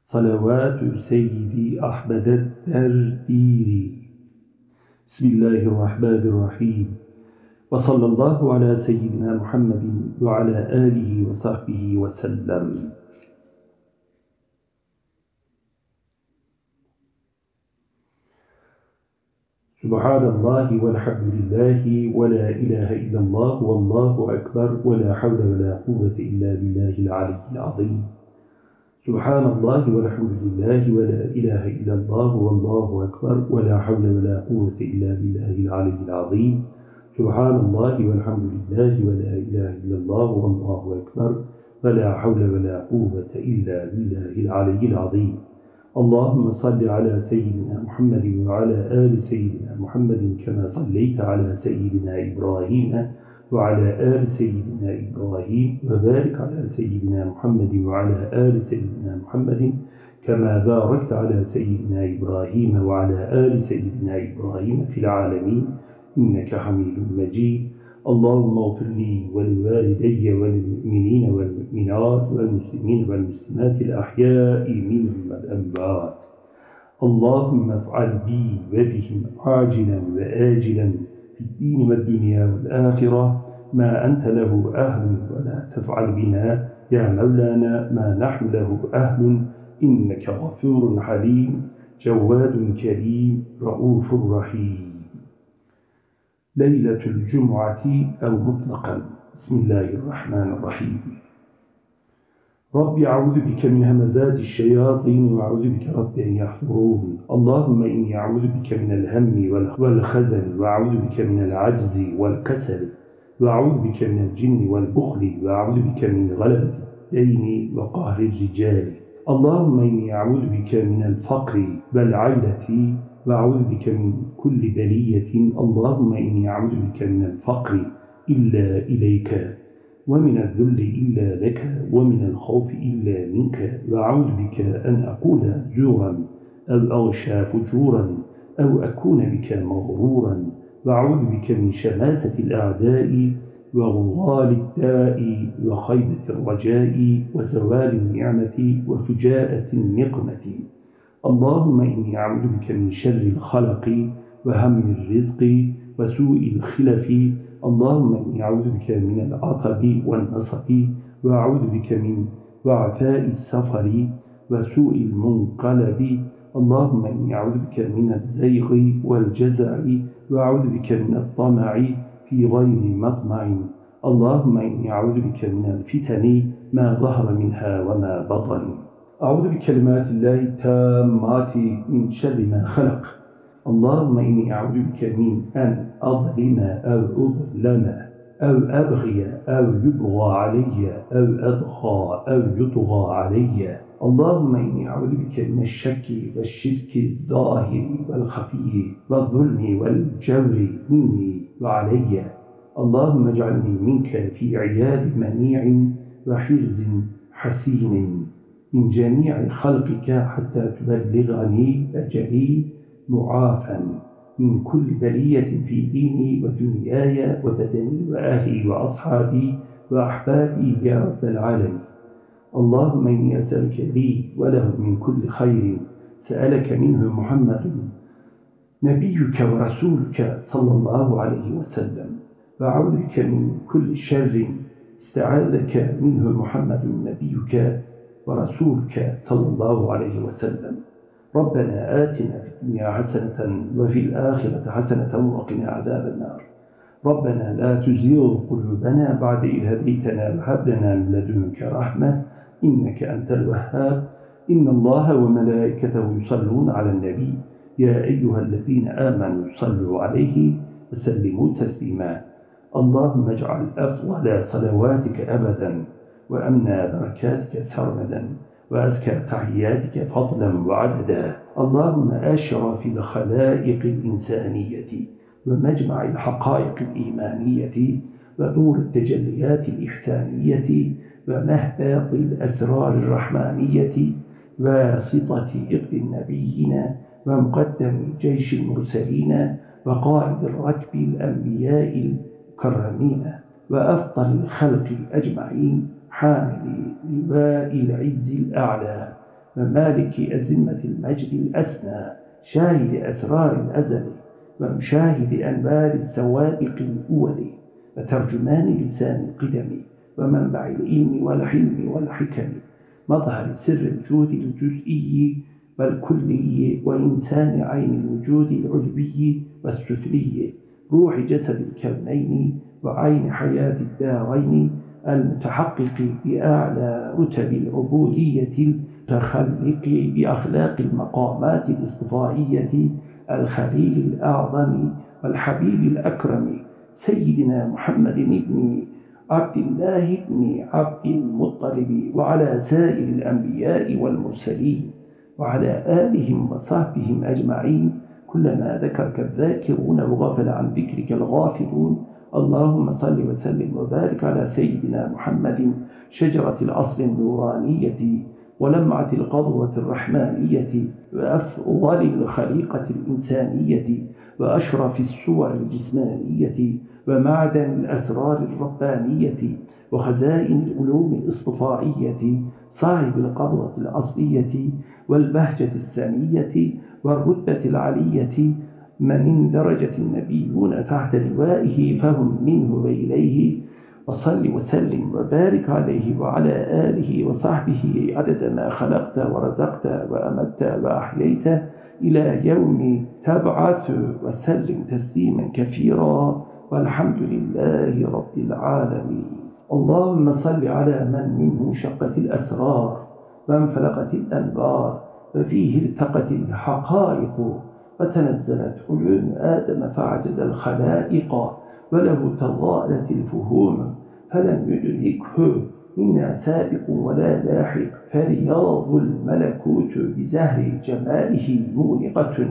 صلوات سيدي أحمد الدرديري بسم الله الرحمن الرحيم. وصلى الله على سيدنا محمد وعلى آله وصحبه وسلم. سبحان الله والحمد لله ولا إله إلا الله والله أكبر ولا حول ولا قوة إلا بالله العلي العظيم. سبحان الله والحمد لله ولا إله إلا الله والله أكبر ولا حول ولا قوة إلا بالله العلي العظيم. سبحان الله والحمد لله ولا إله إلا الله والله أكبر ولا حول ولا قوة إلا بالله العلي العظيم. اللهم صل على سيدنا محمد وعلى آل سيدنا محمد كما صليت على سيدنا إبراهيم وعلى آل سيدنا إبراهيم وبارك على سيدنا محمد وعلى آل سيدنا محمد كما باركت على سيدنا إبراهيم وعلى آل سيدنا إبراهيم في العالمين إنك حميد مجيد. اللهم اغفر لي ولوالدي وللمؤمنين والمؤمنات والمسلمين والمسلمات الأحياء منهم والأموات. اللهم افعل بي وبهم عاجلا وآجلا في الدين والدنيا والآخرة ما أنت له أهل ولا تفعل بنا. يا مولانا ما نحن له أهل إنك غفور حليم جواد كريم رؤوف رحيم. ليلة الجمعة أو مطلقا. بسم الله الرحمن الرحيم. رب أعوذ بك من همزات الشياطين وأعوذ بك رب أن يحضرون. اللهم إني أعوذ بك من الهم والخزن وأعوذ بك من العجز والكسل وأعوذ بك من الجن والبخل وأعوذ بك من غلبة الدين وقهر الرجال. اللهم إني أعوذ بك من الفقر والعيلة وأعوذ بك من كل بلية. اللهم إني أعوذ بك من الفقر. إلا إليك ومن الذل إلا لك ومن الخوف إلا منك. وأعوذ بك أن أقول زورا أو أغشى فجورا أو أكون بك مغرورا. وأعوذ بك من شماتة الأعداء وغوال الداء وخيبة الرجاء وزوال النعمة وفجاءة النقمة. اللهم إني أعوذ بك من شر الخلق وهم الرزق وسوء الخلف اللهم إني أعوذ بك من العطب والنصب وأعوذ بك من وعثاء السفر وسوء المنقلب. اللهم إني أعوذ بك من الزيغ والجزع وأعوذ بك من الطمع في غير مطمع. اللهم إني أعوذ بك من الفتن ما ظهر منها وما بطن. أعوذ بكلمات الله التامات من شر ما خلق. اللهم إني أعوذ بك من أن أظلم أو أظلم أو أبغي أو يبغى علي أو أضغى أو يطغى علي. اللهم إني أعوذ بك من الشك والشرك الظاهر والخفي والظلم والجور مني وعلي. اللهم اجعلني منك في عياد منيع وحرز حسين من جميع خلقك حتى تبلغني أجلي. معافا من كل بلية في ديني ودنياي وبدني وأهلي وأصحابي وأحبابي يا رب العالمين. اللهم إني أسألك لي وله من كل خير. سألك منه محمد نبيك ورسولك صلى الله عليه وسلم. وأعوذ من كل شر. استعاذك منه محمد نبيك ورسولك صلى الله عليه وسلم. ربنا آتنا في الدنيا حسنة وفي الآخرة حسنة وقنا عذاب النار. ربنا لا تزيغ قلوبنا بعد إذ هديتنا وهب لنا من لدنك رحمة إنك أنت الوهاب. إن الله وملائكته يصلون على النبي. يا أيها الذين آمنوا صلوا عليه وسلموا تسليما. اللهم اجعل أفضل صلواتك أبدا وأمنى بركاتك سرمدا. وأزكى تحياتك فضلا وعددا. اللهم أشرف الخلائق الإنسانية ومجمع الحقائق الإيمانية ونور التجليات الإحسانية ومهباط الأسرار الرحمانية واسطة إقد النبيين ومقدم جيش المرسلين وقائد الركب الأنبياء الكرمين وأفضل الخلق أجمعين. حامل لواء العز الأعلى ومالك أزمة المجد الأسنى شاهد أسرار الأزل ومشاهد أنبار السوابق الأول وترجمان لسان القدم ومنبع العلم والحلم والحكم مظهر سر الجود الجزئي والكلي وإنسان عين الوجود العلوي والسفلي روح جسد الكونين وعين حياة الدارين المتحقق بأعلى رتب العبودية المتخلق بأخلاق المقامات الاصطفائية الخليل الأعظم والحبيب الأكرم سيدنا محمد بن عبد الله بن عبد المطلب وعلى سائر الأنبياء والمرسلين وعلى آلهم وصحبهم أجمعين كلما ذكرك الذاكرون وغفل عن ذكرك الغافلون. اللهم صل وسلم وبارك على سيدنا محمد شجرة الأصل النورانية ولمعة القضوة الرحمانية وأفضل الخليقة الإنسانية وأشرف الصور الجسمانية ومعدن الأسرار الربانية وخزائن العلوم الاصطفائية صاحب القبضة الأصلية والبهجة السنية والرتبة العلية من اندرجت النبيون تحت لوائه فهم منه وإليه وصل وسلم وبارك عليه وعلى آله وصحبه عدد ما خلقت ورزقت وأمت وأحييت إلى يوم تبعث وسلم تسليما كثيرا والحمد لله رب العالمين. اللهم صل على من منه شقت الأسرار وانفلقت الأنبار وفيه التقت الحقائق وتنزلت علوم آدم فعجز الخلائق وله تضاءلت الفهوم فلم يدركه منا سابق ولا لاحق فرياض الملكوت بزهر جماله مونقة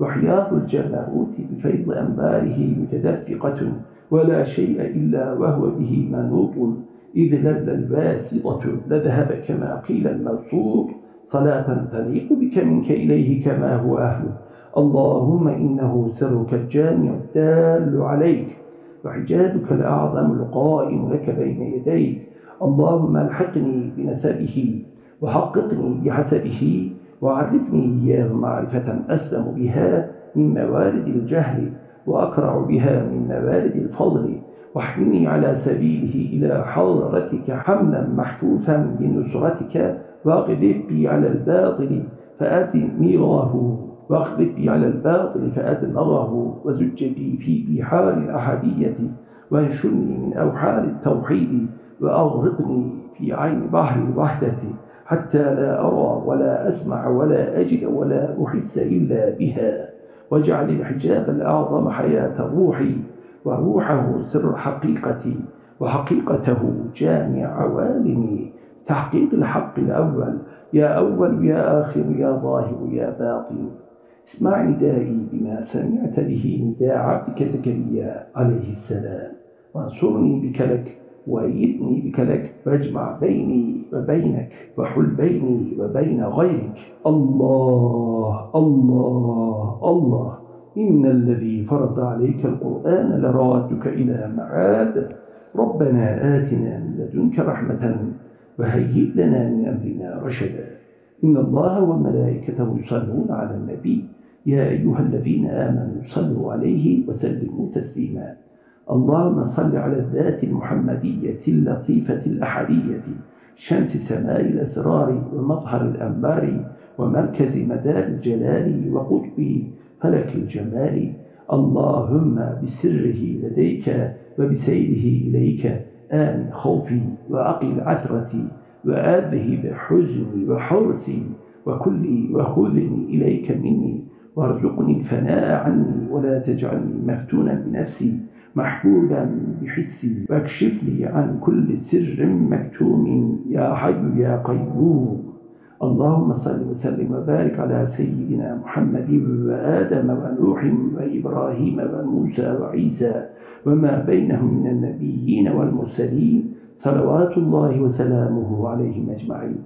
وحياض الجبروت بفيض أنباره متدفقة ولا شيء إلا وهو به منوط إذ لبل الباسطة لذهب كما قيل المبسوط صلاة تليق بك منك إليه كما هو أهله. اللهم إنه سرك الجامع الدال عليك وحجابك الأعظم القائم لك بين يديك. اللهم ألحقني بنسبه وحققني بحسبه وعرفني إياه معرفة أسلم بها من موارد الجهل وأكرع بها من موارد الفضل. واحملني على سبيله إلى حضرتك حملا محفوفا بنصرتك واقذف بي على الباطل فأدمره واخبط بي على الباطل فأدمره وزج بي في بحار الأحدية وانشرني من أوحال التوحيد وأغرقني في عين بحر الوحدة حتى لا أرى ولا أسمع ولا أجد ولا أحس إلا بها. واجعل الحجاب الأعظم حياة روحي وروحه سر حقيقتي وحقيقته جامع عوالمي. تحقيق الحق الأول. يا أول يا آخر يا ظاهر يا باطن. اسمع ندائي بما سمعت به نداء عبدك زكريا عليه السلام. وانصرني بك لك وأيدني بك لك واجمع بيني وبينك وحل بيني وبين غيرك. الله الله الله. إن الذي فرض عليك القرآن لرادك إلى معاد. ربنا آتنا من لدنك رحمة وهيئ لنا من أمرنا رشدا. إن الله وملائكته يصلون على النبي. يا أيها الذين آمنوا صلوا عليه وسلموا تسليما. اللهم صل على الذات المحمدية اللطيفة الأحدية شمس سماء الأسرار ومظهر الأنبار ومركز مدار الجلال وقطب فلك الجمال. اللهم بسره لديك وبسيره إليك آمن خوفي وأقل عثرتي وأذهب حزني وحرصي وكلي وخذني إليك مني. وارزقني الفناء عني ولا تجعلني مفتونا بنفسي محبوبا بحسي. واكشف لي عن كل سر مكتوم. يا حي يا قيوم. اللهم صل وسلم وبارك على سيدنا محمد وآدم ونوح وإبراهيم وموسى وعيسى وما بينهم من النبيين والمرسلين. صلوات الله وسلامه عليهم أجمعين.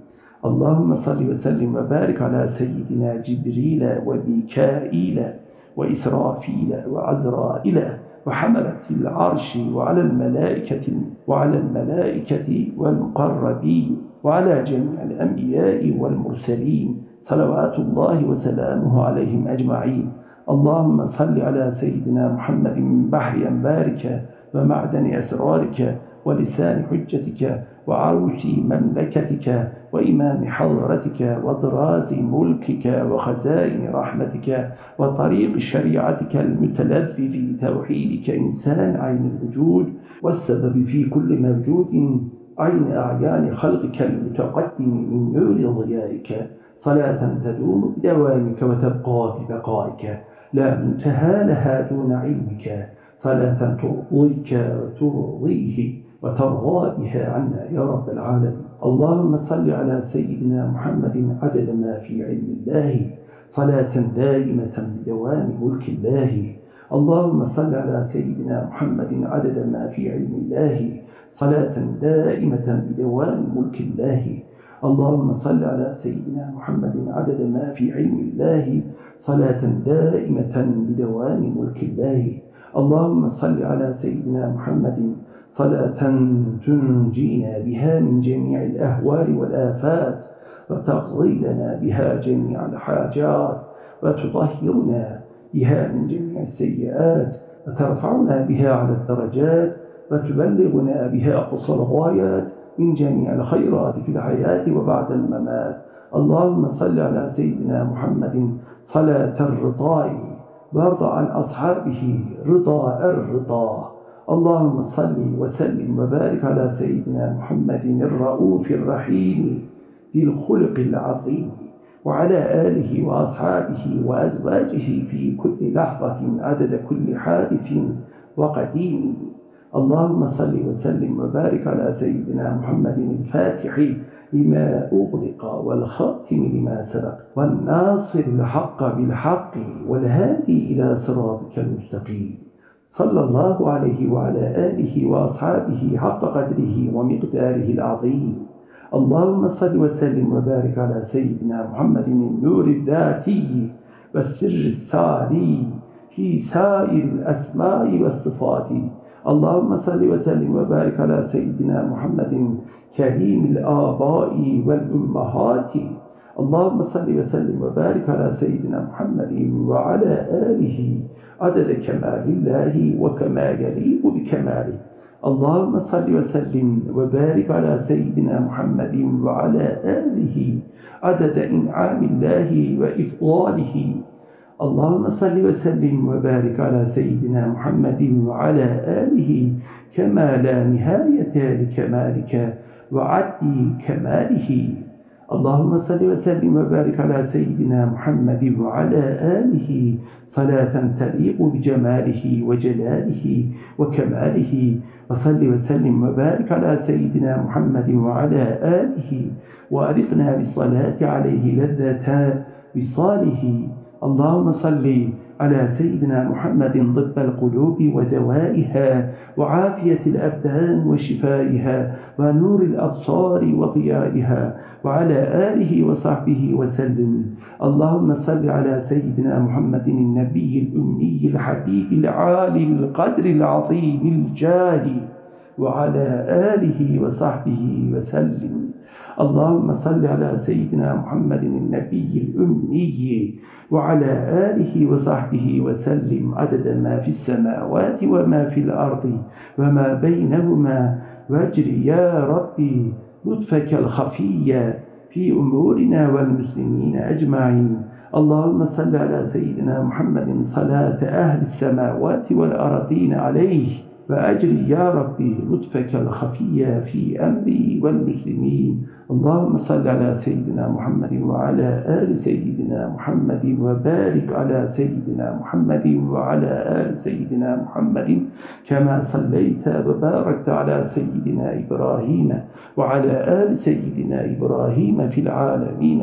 اللهم صل وسلم وبارك على سيدنا جبريل وميكائيل وإسرافيل وعزرائيل وحملة العرش وعلى الملائكة وعلى الملائكة والمقربين وعلى جميع الأنبياء والمرسلين صلوات الله وسلامه عليهم أجمعين. اللهم صل على سيدنا محمد من بحر أنبارك ومعدن أسرارك ولسان حجتك وعروس مملكتك وإمام حضرتك وضراز ملكك وخزائن رحمتك وطريق شريعتك المتلذذ بتوحيدك إنسان عين الوجود والسبب في كل موجود عين أعيان خلقك المتقدم من نور ضيائك. صلاة تدوم بدوامك وتبقى ببقائك. لا منتهى لها دون علمك. صلاة ترضيك وترضيه وترضى بها عنا يا رب العالمين. اللهم صل على سيدنا محمد عدد ما في علم الله صلاة دائمة بدوام ملك الله. اللهم صل على سيدنا محمد عدد ما في علم الله صلاة دائمة بدوام ملك الله. اللهم صل على سيدنا محمد عدد ما في علم الله صلاة دائمة بدوام ملك الله. اللهم صل على سيدنا محمد صلاة تنجينا بها من جميع الأهوال والآفات وتقضي لنا بها جميع الحاجات وتطهرنا بها من جميع السيئات وترفعنا بها على الدرجات وتبلغنا بها قصى الغايات من جميع الخيرات في الحياة وبعد الممات. اللهم صل على سيدنا محمد صلاة الرضاء. وارض عن أصحابه رضا الرضا. اللهم صل وسلم وبارك على سيدنا محمد الرؤوف الرحيم ذي الخلق العظيم وعلى آله وأصحابه وأزواجه في كل لحظة عدد كل حادث وقديم. اللهم صل وسلم وبارك على سيدنا محمد الفاتح لما أغلق والخاتم لما سبق والناصر الحق بالحق والهادي إلى صراطك المستقيم. صلى الله عليه وعلى آله وأصحابه حق قدره ومقداره العظيم. اللهم صل وسلم وبارك على سيدنا محمد النور الذاتي والسر الساري في سائر الأسماء والصفات. اللهم صل وسلم وبارك على سيدنا محمد كريم الآباء والأمهات. اللهم صل وسلم وبارك على سيدنا محمد وعلى آله عدد كمال الله وكما يليق بكماله. اللهم صل وسلم وبارك على سيدنا محمد وعلى آله عدد إنعام الله وإفضاله. اللهم صل وسلم وبارك على سيدنا محمد وعلى آله كما لا نهاية لكمالك. وعد كماله. اللهم صل وسلم وبارك على سيدنا محمد وعلى آله. صلاة تليق بجماله وجلاله وكماله. وصل وسلم وبارك على سيدنا محمد وعلى آله. وأذقنا بالصلاة عليه لذة وصاله. اللهم صل على سيدنا محمد طب القلوب ودوائها وعافية الأبدان وشفائها ونور الأبصار وضيائها وعلى آله وصحبه وسلم. اللهم صل على سيدنا محمد النبي الأمي الحبيب العالي القدر العظيم الجالي وعلى آله وصحبه وسلم. اللهم صل على سيدنا محمد النبي الأمي وعلى آله وصحبه وسلم عدد ما في السماوات وما في الأرض وما بينهما. واجري يا ربي لطفك الخفي في أمورنا والمسلمين أجمعين. اللهم صل على سيدنا محمد صلاة أهل السماوات والأرضين عليه. وأجري يا ربي لطفك الخفي في أمري والمسلمين. اللهم صل على سيدنا محمد وعلى آل سيدنا محمد وبارك على سيدنا محمد وعلى آل سيدنا محمد كما صليت وباركت على سيدنا إبراهيم وعلى آل سيدنا إبراهيم في العالمين.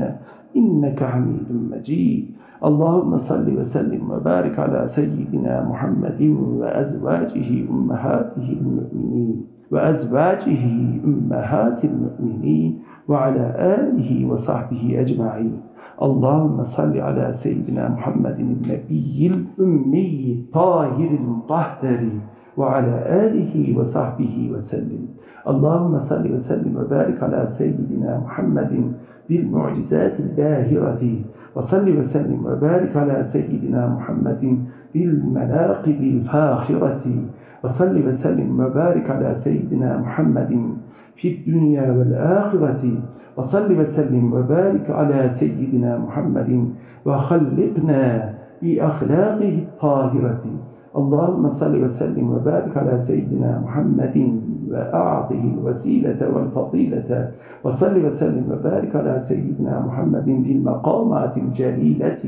إنك حميد مجيد. اللهم صل وسلم وبارك على سيدنا محمد وأزواجه أمهاته المؤمنين وأزواجه أمهات المؤمنين وعلى آله وصحبه أجمعين. اللهم صل على سيدنا محمد النبي الأمي الطاهر المطهر وعلى آله وصحبه وسلم. اللهم صل وسلم وبارك على سيدنا محمد بالمعجزات الباهرة وصل وسلم وبارك على سيدنا محمد بالمناقب الفاخرة. وصل وسلم وبارك على سيدنا محمد في الدنيا والآخرة. وصل وسلم وبارك على سيدنا محمد وخلقنا بأخلاقه الطاهرة. اللهم صل وسلم وبارك على سيدنا محمد. وأعطه الوسيلة والفضيلة وصل وسلم وبارك على سيدنا محمد بالمقامات الجليلة.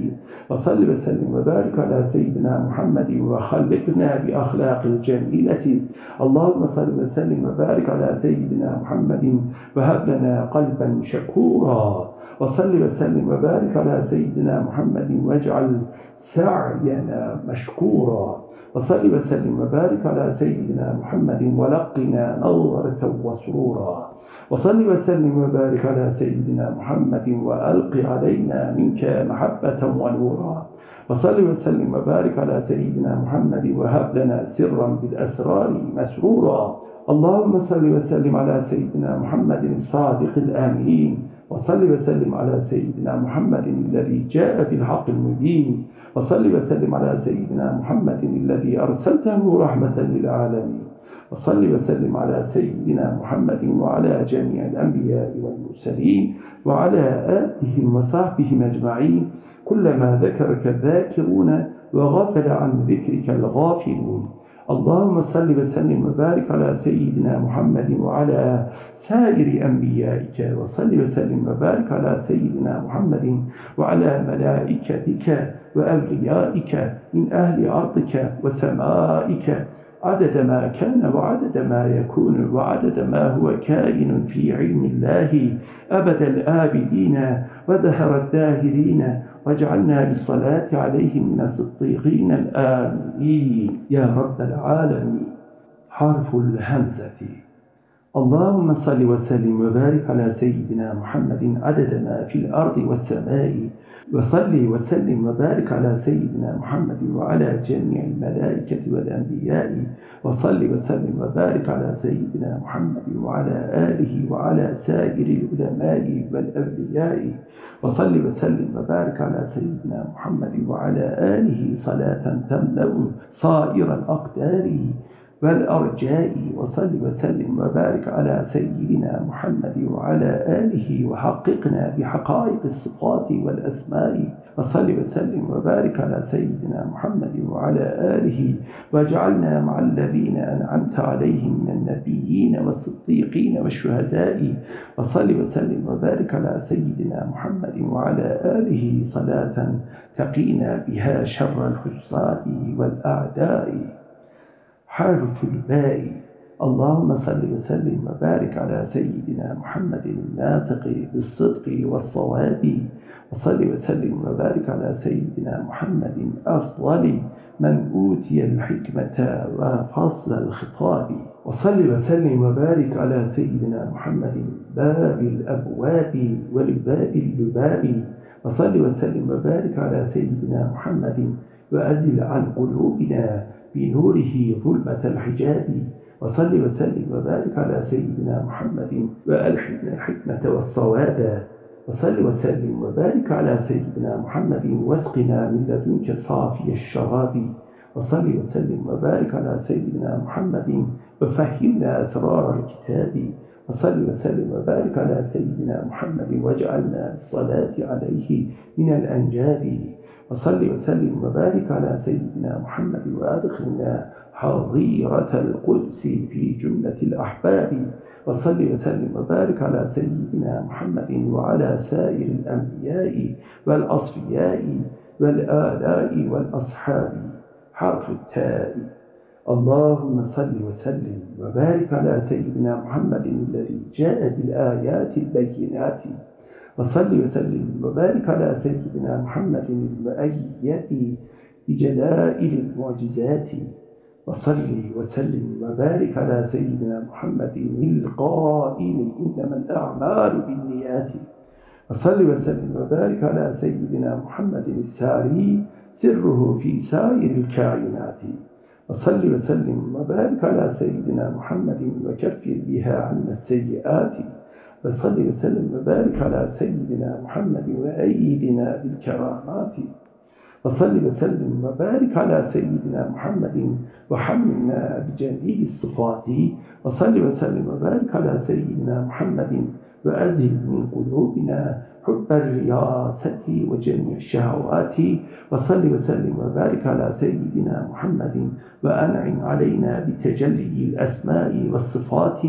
وصل وسلم وبارك على سيدنا محمد وخلقنا بأخلاق الجميلة اللهم صل وسلم وبارك على سيدنا محمد. وهب لنا قلبا شكورا. وصل وسلم وبارك على سيدنا محمد واجعل سعينا مشكورا. وصل وسلم وبارك على سيدنا محمد ولقنا نظرة وسرورا. وصل وسلم وبارك على سيدنا محمد وألق علينا منك محبة ونورا. وصل وسلم وبارك على سيدنا محمد وهب لنا سرا بالأسرار مسرورا. اللهم صل وسلم على سيدنا محمد الصادق الآمين. وصل وسلم على سيدنا محمد الذي جاء بالحق المبين. وصل وسلم على سيدنا محمد الذي أرسلته رحمة للعالمين. وصل وسلم على سيدنا محمد وعلى جميع الأنبياء والمرسلين وعلى آلهم وصحبهم أجمعين. كلما ذكرك الذاكرون وغفل عن ذكرك الغافلون. اللهم صل وسلم وبارك على سيدنا محمد وعلى سائر أنبيائك وصل وسلم وبارك على سيدنا محمد وعلى ملائكتك وأوليائك من أهل أرضك وسمائك. عدد ما كان وعدد ما يكون وعدد ما هو كائن في علم الله. أبد الآبدين ودهر الداهرين واجعلنا بالصلاة عليهم من الصديقين الآمين. يا رب العالمين. حرف الهمزة. اللهم صل وسلم وبارك على سيدنا محمد عدد ما في الأرض والسماء. وصل وسلم وبارك على سيدنا محمد وعلى جميع الملائكة والأنبياء وصل وسلم وبارك على سيدنا محمد وعلى آله وعلى سائر العلماء والأولياء وصل وسلم وبارك على سيدنا محمد وعلى آله صلاة تملأ صائر الأقدار. والأرجاء وصل وسلم وبارك على سيدنا محمد وعلى آله وحققنا بحقائق الصفات والأسماء. وصل وسلم وبارك على سيدنا محمد وعلى آله. واجعلنا مع الذين أنعمت عليهم من النبيين والصديقين والشهداء. وصل وسلم وبارك على سيدنا محمد وعلى آله صلاة تقينا بها شر الحساد والأعداء. حرف الباء اللهم صل وسلم وبارك على سيدنا محمد الناطق بالصدق والصواب. وصل وسلم وبارك على سيدنا محمد أفضل من أوتي الحكمة وفصل الخطاب. وصل وسلم وبارك على سيدنا محمد باب الأبواب ولباب اللباب. وصل وسلم وبارك على سيدنا محمد وأزل عن قلوبنا. بنوره ظلمة الحجاب. وصل وسلم وبارك على سيدنا محمد وألحمنا الحكمة والصواب. وصل وسلم وبارك على سيدنا محمد واسقنا من لدنك صافي الشراب. وصل وسلم وبارك على سيدنا محمد وفهمنا أسرار الكتاب. وصل وسلم وبارك على سيدنا محمد واجعلنا الصلاة عليه من الأنجاب. وصل وسلم وبارك على سيدنا محمد وأدخلنا حظيرة القدس في جملة الأحباب. وصل وسلم وبارك على سيدنا محمد وعلى سائر الأنبياء والأصفياء والآلاء والأصحاب. حرف التاء. اللهم صل وسلم وبارك على سيدنا محمد الذي جاء بالآيات البينات. وصل وسلم وبارك على سيدنا محمد المؤيد بجلائل المعجزات. وصل وسلم وبارك على سيدنا محمد القائل إنما الأعمال بالنيات. وصل وسلم وبارك على سيدنا محمد الساري سره في سائر الكائنات. وصل وسلم وبارك على سيدنا محمد وكفر بها عنا السيئات. وصل وسلم وبارك على سيدنا محمد وأيدنا بالكرامات. وصل وسلم وبارك على سيدنا محمد وحملنا بجميل الصفات. وصل وسلم وبارك على سيدنا محمد وأزل من قلوبنا حب الرياسة وجميع الشهوات وصل وسلم وبارك على سيدنا محمد وأنعم علينا بتجلي الأسماء والصفات.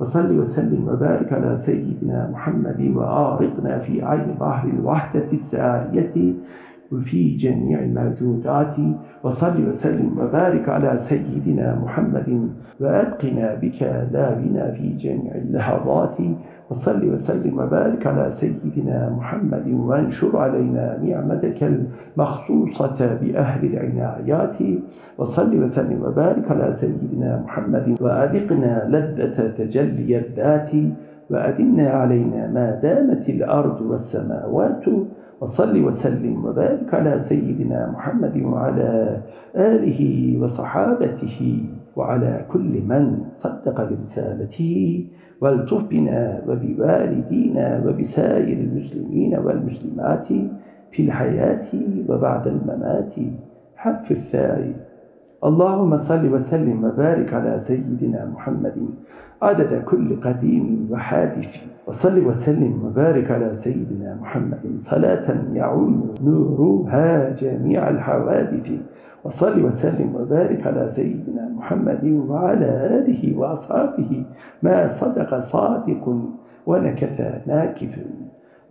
وصل وسلم وبارك على سيدنا محمد وآرقنا في عين بحر الوحدة السارية. وفي جميع الموجودات وصل وسلم وبارك على سيدنا محمد وأبقنا بك لا بنا في جميع اللحظات. وصل وسلم وبارك على سيدنا محمد وانشر علينا نعمتك المخصوصة بأهل العنايات. وصل وسلم وبارك على سيدنا محمد وأذقنا لذة تجلي الذات. وأدمنا علينا ما دامت الأرض والسماوات. وصل وسلم وبارك على سيدنا محمد وعلى آله وصحابته وعلى كل من صدق برسالته والطف بنا وبوالدينا وبسائر المسلمين والمسلمات في الحياة وبعد الممات. حرف الثاء. اللهم صل وسلم وبارك على سيدنا محمد. عدد كل قديم وحادث. وصل وسلم وبارك على سيدنا محمد. صلاة يعم نورها جميع الحوادث. وصل وسلم وبارك على سيدنا محمد وعلى آله وأصحابه. ما صدق صادق ونكث ناكف.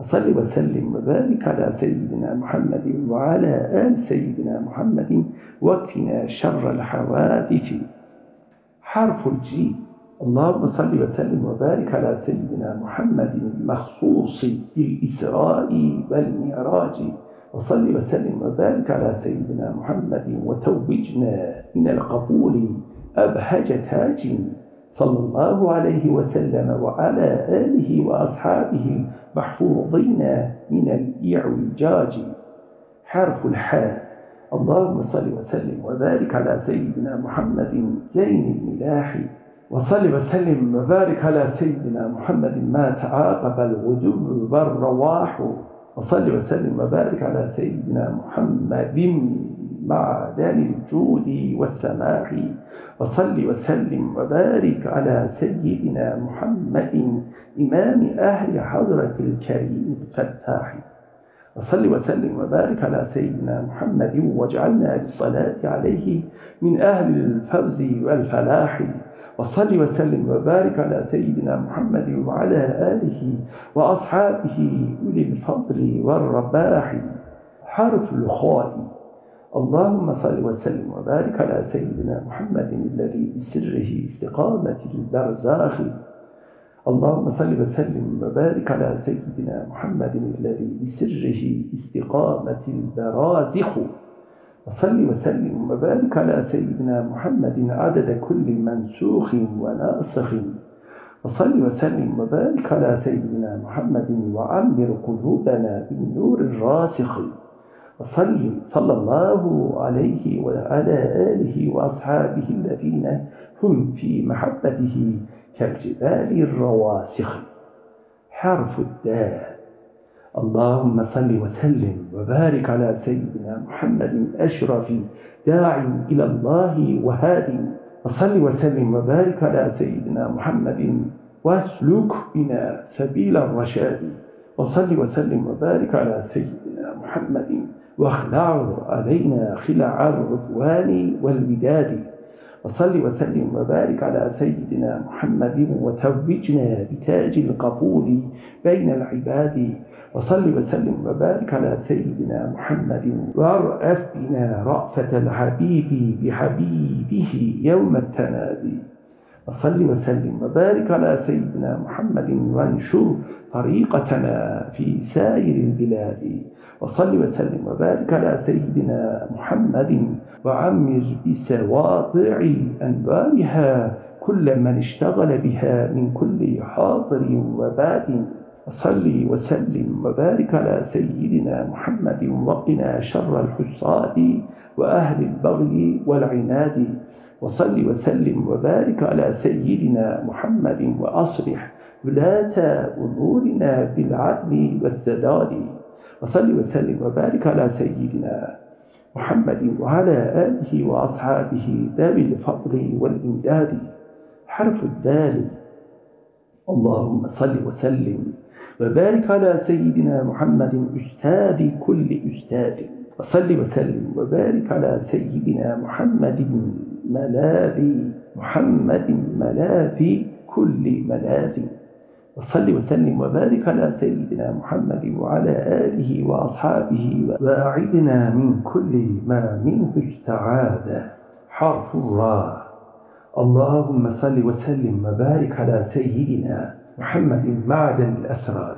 وصل وسلم وبارك على سيدنا محمد وعلى آل سيدنا محمد واكفنا شر الحوادث. حرف الجيم. اللهم صل وسلم وبارك على سيدنا محمد المخصوص بالإسراء والمعراج. وصل وسلم وبارك على سيدنا محمد وتوجنا من القبول أبهج تاج. صلى الله عليه وسلم وعلى آله وأصحابه المحفوظين من الإعوجاج. حرف الحاء. اللهم صل وسلم وبارك على سيدنا محمد زين الملاح. وصل وسلم وبارك على سيدنا محمد ما تعاقب الغدو والرواح. وصل وسلم وبارك على سيدنا محمد معدن الجود والسماح وصل وسلم وبارك على سيدنا محمد إمام أهل حضرة الكريم الفتاح. وصل وسلم وبارك على سيدنا محمد واجعلنا بالصلاة عليه من أهل الفوز والفلاح. وصل وسلم وبارك على سيدنا محمد وعلى آله وأصحابه أولي الفضل والرباح. حرف الخاء. اللهم صل وسلم وبارك على سيدنا محمد الذي بسره استقامة البرزاخ. اللهم صل وسلم وبارك على سيدنا محمد الذي بسره استقامة البرازخ. وصل وسلم وبارك على سيدنا محمد عدد كل منسوخ وناسخ. وصل وسلم وبارك على سيدنا محمد وعمر قلوبنا بالنور الراسخ. وصل صلى الله عليه وعلى آله وأصحابه الذين هم في محبته كالجبال الرواسخ. حرف الدال. اللهم صل وسلم وبارك على سيدنا محمد أشرف داع إلى الله وهاد. وصل وسلم وبارك على سيدنا محمد واسلك بنا سبيل الرشاد. وصل وسلم وبارك على سيدنا محمد واخلع علينا خلع الرضوان والوداد. وصل وسلم وبارك على سيدنا محمد وتوجنا بتاج القبول بين العباد. وصل وسلم وبارك على سيدنا محمد وارأف بنا رأفة الحبيب بحبيبه يوم التنادي. وصل وسلم. وبارك على سيدنا محمد وانشر طريقتنا في سائر البلاد. وصل وسلم. وبارك على سيدنا محمد وعمر بسواطع أنبارها كل من اشتغل بها من كل حاضر وباد وصلي وسلم. وبارك على سيدنا محمد. وقنا شر الحساد وأهل البغي والعناد. وصل وسلم وبارك على سيدنا محمد وأصلح ولاة أمورنا بالعدل والسداد. وصل وسلم وبارك على سيدنا محمد وعلى آله وأصحابه ذوي الفضل والإمداد. حرف الدال. اللهم صل وسلم وبارك على سيدنا محمد أستاذ كل أستاذ. وصل وسلم وبارك على سيدنا محمد ملاذ محمد ملاذ كل ملاذ. وصل وسلم وبارك على سيدنا محمد وعلى آله وأصحابه وأعدنا من كل ما منه استعاذ. حرف الراء. اللهم صل وسلم وبارك على سيدنا محمد معدن الأسرار.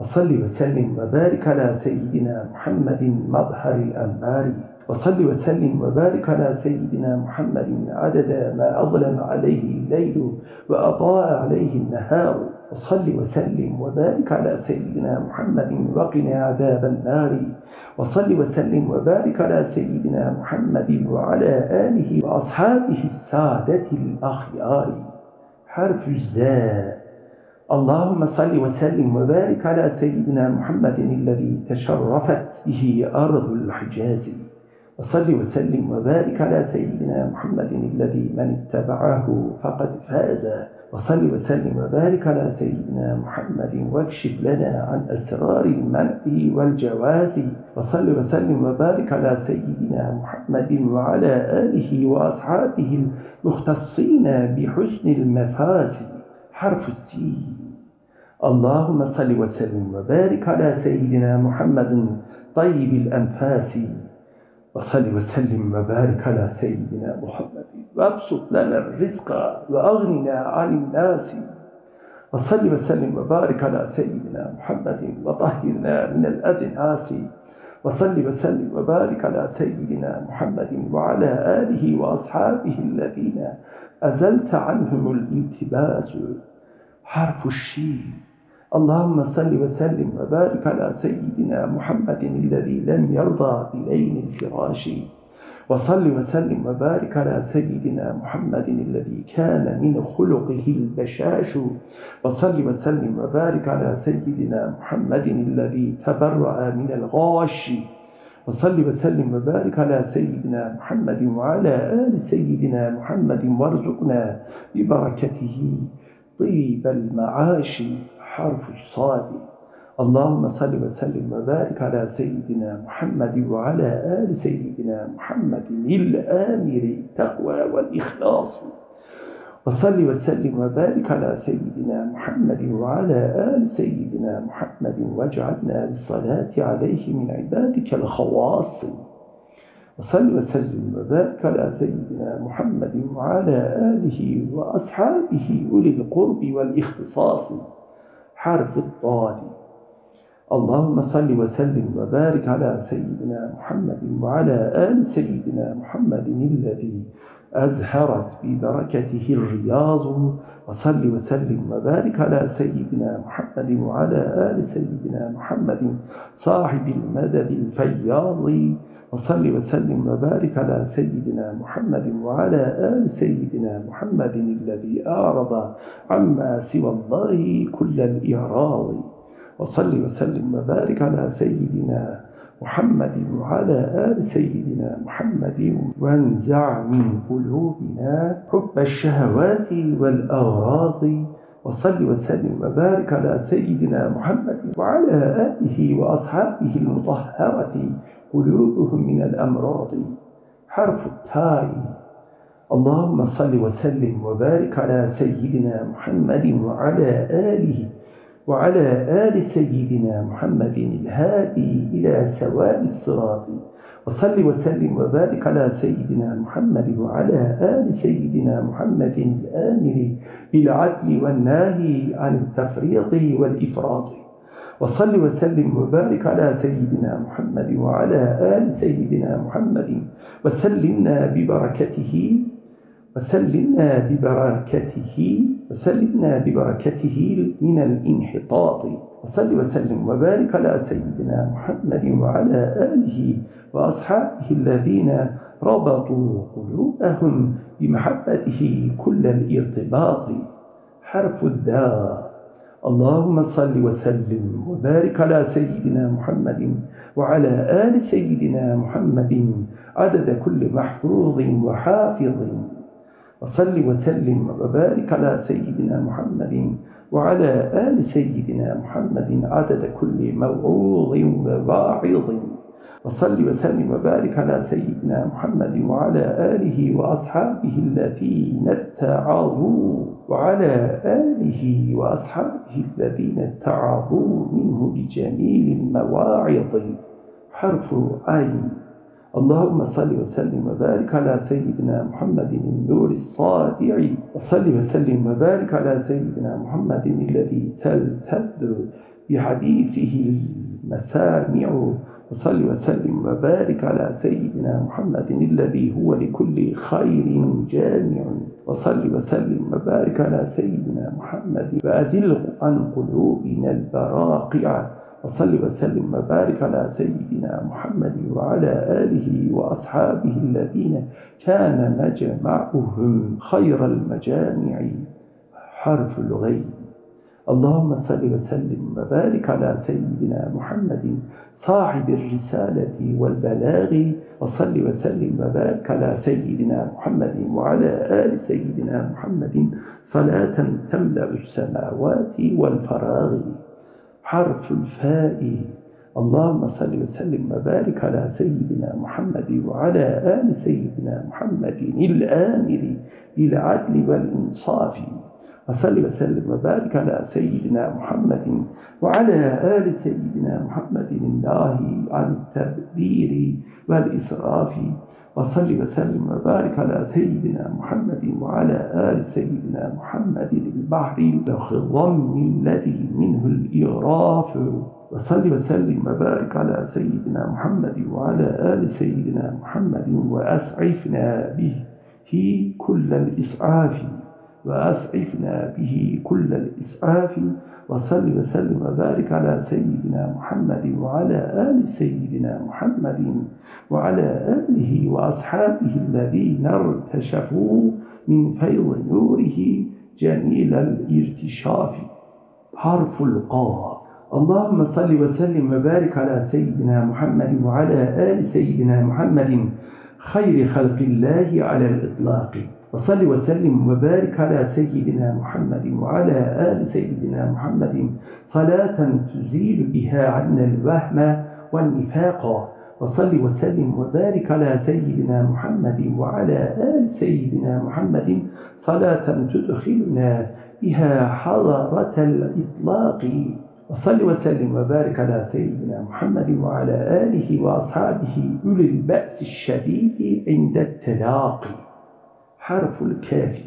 وصل وسلم وبارك على سيدنا محمد مظهر الأنبار. وصل وسلم وبارك على سيدنا محمد عدد ما أظلم عليه الليل وأضاء عليه النهار. وصل وسلم وبارك على سيدنا محمد وقنا عذاب النار. وصل وسلم وبارك على سيدنا محمد وعلى آله وأصحابه السادة الأخيار. حرف الزاء اللهم صل وسلم وبارك على سيدنا محمد الذي تشرفت به أرض الحجاز. وصل وسلم وبارك على سيدنا محمد الذي من اتبعه فقد فاز. وصل وسلم وبارك على سيدنا محمد واكشف لنا عن أسرار المنع والجواز. وصل وسلم وبارك على سيدنا محمد وعلى آله وأصحابه المختصين بحسن المفاز. حرف السين. اللهم صل وسلم وبارك على سيدنا محمد طيب الأنفاس. وصل وسلم وبارك على سيدنا محمد. وابسط لنا الرزق وأغننا عن الناس. وصل وسلم وبارك على سيدنا محمد وطهرنا من الأدناس. وصل وسلم وبارك على سيدنا محمد وعلى آله وأصحابه الذين أزلت عنهم الالتباس. حرف الشين. اللهم صل وسلم وبارك على سيدنا محمد الذي لم يرضى بلين الفراش. وصل وسلم وبارك على سيدنا محمد الذي كان من خلقه البشاش. وصل وسلم وبارك على سيدنا محمد الذي تبرأ من الغاش. وصل وسلم وبارك على سيدنا محمد وعلى آل سيدنا محمد وارزقنا ببركته طيب المعاش. حرف الصاد. اللهم صل وسلم وبارك على سيدنا محمد وعلى آل سيدنا محمد الآمر التقوى والإخلاص. وصل وسلم وبارك على سيدنا محمد وعلى آل سيدنا محمد واجعلنا للصلاة عليه من عبادك الخواص. وصل وسلم وبارك على سيدنا محمد وعلى آله وأصحابه أولي القرب والإختصاص. حرف الضاد اللهم صل وسلم وبارك على سيدنا محمد وعلى آل سيدنا محمد الذي أزهرت ببركته الرياض. وصل وسلم وبارك على سيدنا محمد وعلى آل سيدنا محمد صاحب المدد الفياض. وصل وسلم وبارك على سيدنا محمد وعلى آل سيدنا محمد الذي أعرض عما سوى الله كل الإعراض. وصل وسلم وبارك على سيدنا محمد وعلى آل سيدنا محمد وانزع من قلوبنا حب الشهوات والأغراض. وصل وسلم وبارك على سيدنا محمد وعلى آله وأصحابه المطهرة قلوبهم من الأمراض. حرف التاء. اللهم صل وسلم وبارك على سيدنا محمد وعلى آله وعلى آل سيدنا محمد الهادي إلى سواء الصراط. وصل وسلم وبارك على سيدنا محمد وعلى آل سيدنا محمد الآمر بالعدل والناهي عن التفريط والإفراط. وصل وسلم وبارك على سيدنا محمد وعلى آل سيدنا محمد. وسلمنا ببركته وسلمنا ببركته وسلمنا ببركته من الانحطاط. وصل وسلم وبارك على سيدنا محمد وعلى آله وأصحابه الذين ربطوا قلوبهم بمحبته كل الارتباط. حرف الذا اللهم صل وسلم وبارك على سيدنا محمد وعلى آل سيدنا محمد عدد كل محفوظ وحافظ. وصل وسلم وبارك على سيدنا محمد وعلى آل سيدنا محمد عدد كل موعوظ وواعظ وصل وسلم وبارك على سيدنا محمد وعلى آله وأصحابه الذين اتعظوا. وعلى آله وأصحابه الذين اتعظوا منه بجميل المواعظ. حرف عين. اللهم صل وسلم وبارك على سيدنا محمد النور الصادع. وصل وسلم وبارك على سيدنا محمد الذي تلتذ بحديثه المسامع. وصل وسلم وبارك على سيدنا محمد الذي هو لكل خير جامع. وصل وسلم وبارك على سيدنا محمد وأزل عن قلوبنا البراقع. وصل وسلم وبارك على سيدنا محمد وعلى آله وأصحابه الذين كان مجمعهم خير المجامع. حرف الغيب. اللهم صل وسلم وبارك على سيدنا محمد صاحب الرسالة والبلاغ وصل وسلم وبارك على سيدنا محمد وعلى آل سيدنا محمد صلاة تملأ السماوات والفراغ. حرف الفاء. اللهم صل وسلم وبارك على سيدنا محمد وعلى آل سيدنا محمد الآمر بالعدل والإنصاف. وصل وسلم وبارك على سيدنا محمد وعلى آل سيدنا محمد الله عن التبذير والإسراف. وصل وسلم وبارك على سيدنا محمد وعلى آل سيدنا محمد البحر الضم الذي منه الإغراف وصل وسلم وبارك على سيدنا محمد وعلى آل سيدنا محمد وأسعفنا به في كل الإسعاف. وأسعفنا به كل الإسعاف وصل وسلم وبارك على سيدنا محمد وعلى آل سيدنا محمد وعلى آله وأصحابه الذين ارتشفوا من فيض نوره جميل الارتشاف. حرف القاف. اللهم صل وسلم وبارك على سيدنا محمد وعلى آل سيدنا محمد. خير خلق الله على الإطلاق. وصل وسلم وبارك على سيدنا محمد وعلى آل سيدنا محمد. صلاة تزيل بها عنا الوهم والنفاق. وصل وسلم وبارك على سيدنا محمد وعلى آل سيدنا محمد. صلاة تدخلنا بها حضرة الإطلاق. وصل وسلم وبارك على سيدنا محمد وعلى آله وأصحابه أولي البأس الشديد عند التلاقي. حرف الكاف.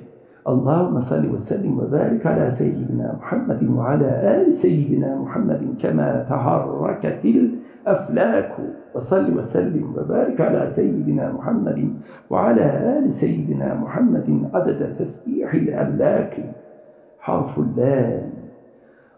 اللهم صل وسلم وبارك على سيدنا محمد وعلى آل سيدنا محمد كما تحركت الأفلاك. وصل وسلم وبارك على سيدنا محمد وعلى آل سيدنا محمد عدد تسبيح الأملاك. حرف اللام.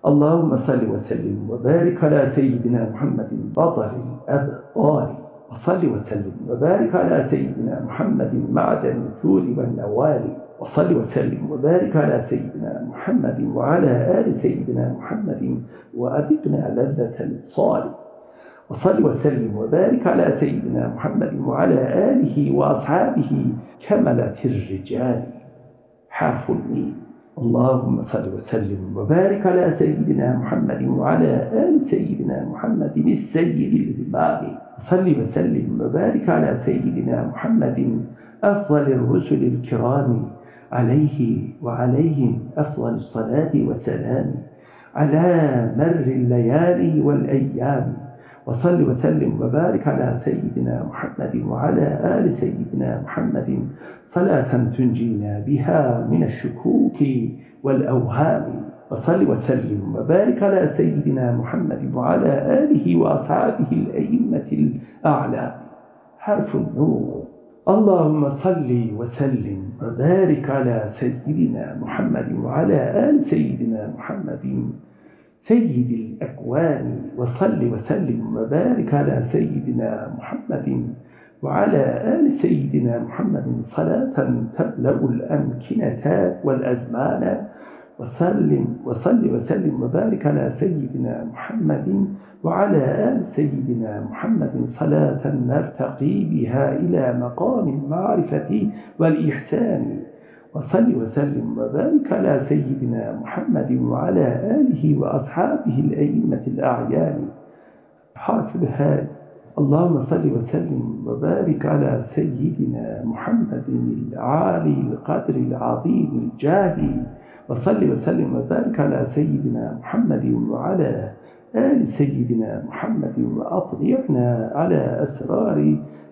اللهم صل وسلم وبارك على سيدنا محمد بطل الأبطال. وصل وسلم. وبارك على سيدنا محمد معدن الجود والنوال وصل وسلم. وبارك على سيدنا محمد وعلى آل سيدنا محمد. وأذقنا لذة الوصال. وصل وسلم. وبارك على سيدنا محمد وعلى آله وأصحابه كملة الرجال. حرف الميم اللهم صل وسلم وبارك على سيدنا محمد وعلى آل سيدنا محمد السيد الإمام صل وسلم وبارك على سيدنا محمد أفضل الرسل الكرام. عليه وعليهم أفضل الصلاة والسلام على مر الليالي والأيام. وصل وسلم وبارك على سيدنا محمد وعلى آل سيدنا محمد صلاة تنجينا بها من الشكوك والأوهام. وصل وسلم وبارك على سيدنا محمد وعلى آله وأصحابه الأئمة الأعلام حرف النور اللهم صل وسلم وبارك على سيدنا محمد وعلى آل سيدنا محمد. سيد الأكوان وصل وسلم وبارك على سيدنا محمد وعلى آل سيدنا محمد صلاة تملأ الأمكنة والأزمان. وسلم وصل وسلم وبارك على سيدنا محمد وعلى آل سيدنا محمد صلاة نرتقي بها إلى مقام المعرفة والإحسان. وصل وسلم وبارك على سيدنا محمد وعلى آله وأصحابه الأئمة الأعيان. حرف الهاء. اللهم صل وسلم وبارك على سيدنا محمد العالي القدر العظيم الجاهي. وصل وسلم وبارك على سيدنا محمد وعلى آل سيدنا محمد وأطلعنا على أسرار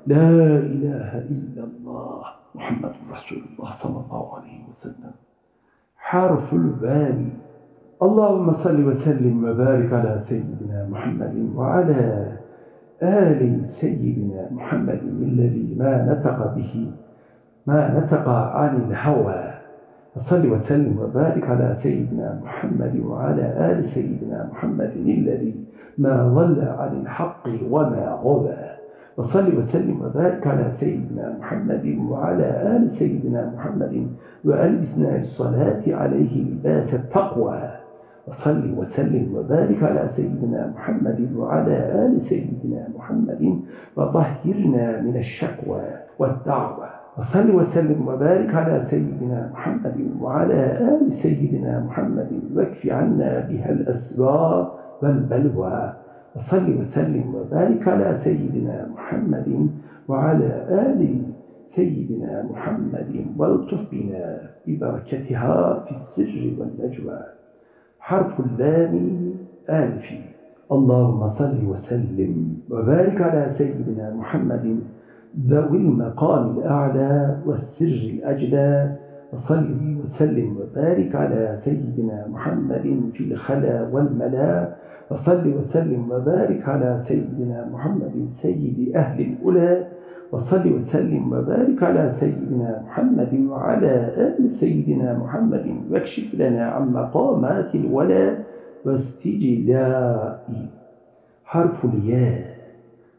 لا إله إلا الله. محمد رسول الله صلى الله عليه وسلم. حرف البال اللهم صل وسلم وبارك على سيدنا محمد وعلى آل سيدنا محمد الذي ما نطق به ما نطق عن الهوى. وصل وسلم وبارك على سيدنا محمد وعلى آل سيدنا محمد الذي ما ضل عن الحق وما غبى وصل وسلم وبارك على سيدنا محمد وعلى آل سيدنا محمد وألبسنا بالصلاة عليه لباس التقوى. وصل وسلم وبارك على سيدنا محمد وعلى آل سيدنا محمد وطهرنا من الشكوى والدعوة. وصل وسلم وبارك على سيدنا محمد وعلى آل سيدنا محمد واكف عنا بها الأسباب والبلوى. وصل وسلم وبارك على سيدنا محمد وعلى آل سيدنا محمد والطف بنا ببركتها في السر والنجوى. حرف اللام آلفي اللهم صل وسلم وبارك على سيدنا محمد ذوي المقام الأعلى والسر الأجلى وصل وسلم وبارك على سيدنا محمد في الخلا والملا. وصل وسلم وبارك على سيدنا محمد سيد أهل الأولى. وصل وسلم وبارك على سيدنا محمد وعلى آل سيدنا محمد. واكشف لنا عن مقامات الولا واستجلاء. حرف الياء.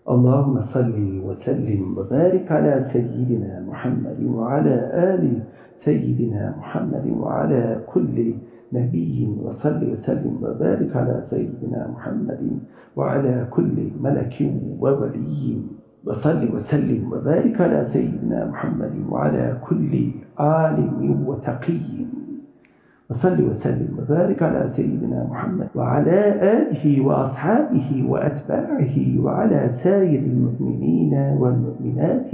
اللهم صل وسلم وبارك على سيدنا محمد وعلى آل سيدنا محمد وعلى كل نبي وصل وسلم وبارك على سيدنا محمد وعلى كل ملك وولي. وصل وسلم وبارك على سيدنا محمد وعلى كل عالم وتقي. وصل وسلم وبارك على سيدنا محمد وعلى آله وأصحابه وأتباعه وعلى سائر المؤمنين والمؤمنات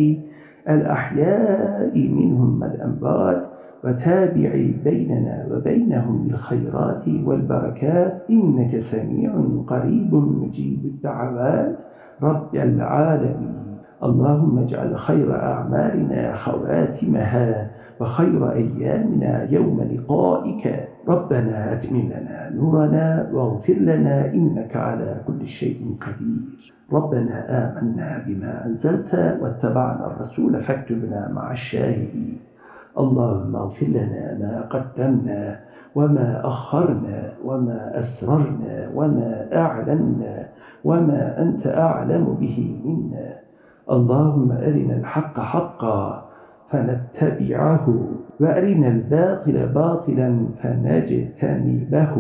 الأحياء منهم الأنبات وتابعي بيننا وبينهم بالخيرات والبركات إنك سميع قريب مجيب الدعوات. رب العالمين. اللهم اجعل خير أعمالنا خواتمها وخير أيامنا يوم لقائك. ربنا أتمم لنا نورنا واغفر لنا إنك على كل شيء قدير. ربنا آمنا بما أنزلت واتبعنا الرسول فاكتبنا مع الشاهدين. اللهم اغفر لنا ما قدمنا وما أخرنا وما أسررنا وما أعلنا وما أنت أعلم به منا. اللهم أرنا الحق حقا فنتبعه وأرنا الباطل باطلا فنجتنبه.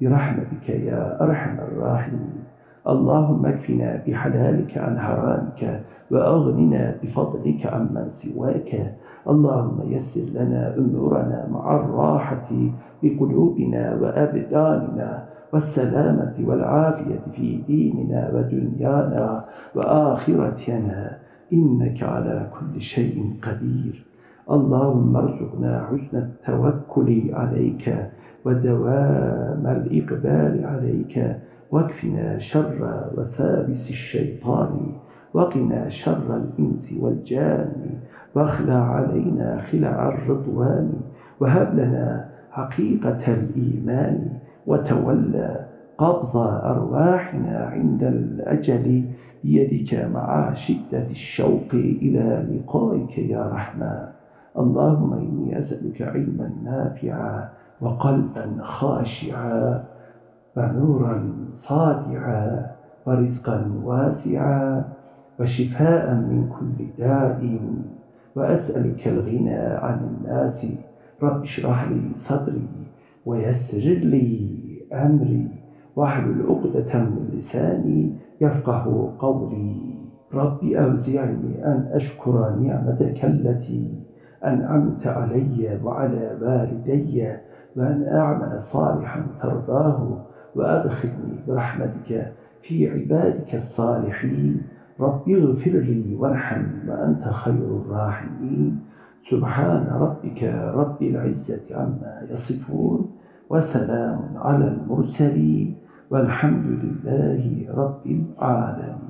برحمتك يا أرحم الراحمين. اللهم اكفنا بحلالك عن حرامك وأغننا بفضلك عمن سواك. اللهم يسر لنا أمورنا مع الراحة بقلوبنا وأبداننا والسلامة والعافية في ديننا ودنيانا وآخرتنا. إنك على كل شيء قدير. اللهم ارزقنا حسن التوكل عليك ودوام الإقبال عليك. واكفنا شر وسابس الشيطان وقنا شر الإنس والجان واخلع علينا خلع الرضوان وهب لنا حقيقة الإيمان وتولى قبض أرواحنا عند الأجل بيدك مع شدة الشوق إلى لقائك يا رحمن اللهم إني أسألك علما نافعا وقلبا خاشعا ونورا صادعا ورزقا واسعا وشفاء من كل داء. وأسألك الغنى عن الناس. رب اشرح لي صدري ويسر لي أمري. واحلل عقدة من لساني يفقه قولي. رب أوزعني أن أشكر نعمتك التي أنعمت علي وعلى والدي وأن أعمل صالحا ترضاه. وأدخلني برحمتك في عبادك الصالحين. رب اغفر لي وارحم وأنت خير الراحمين. سبحان ربك رب العزة عما يصفون وسلام على المرسلين. والحمد لله رب العالمين.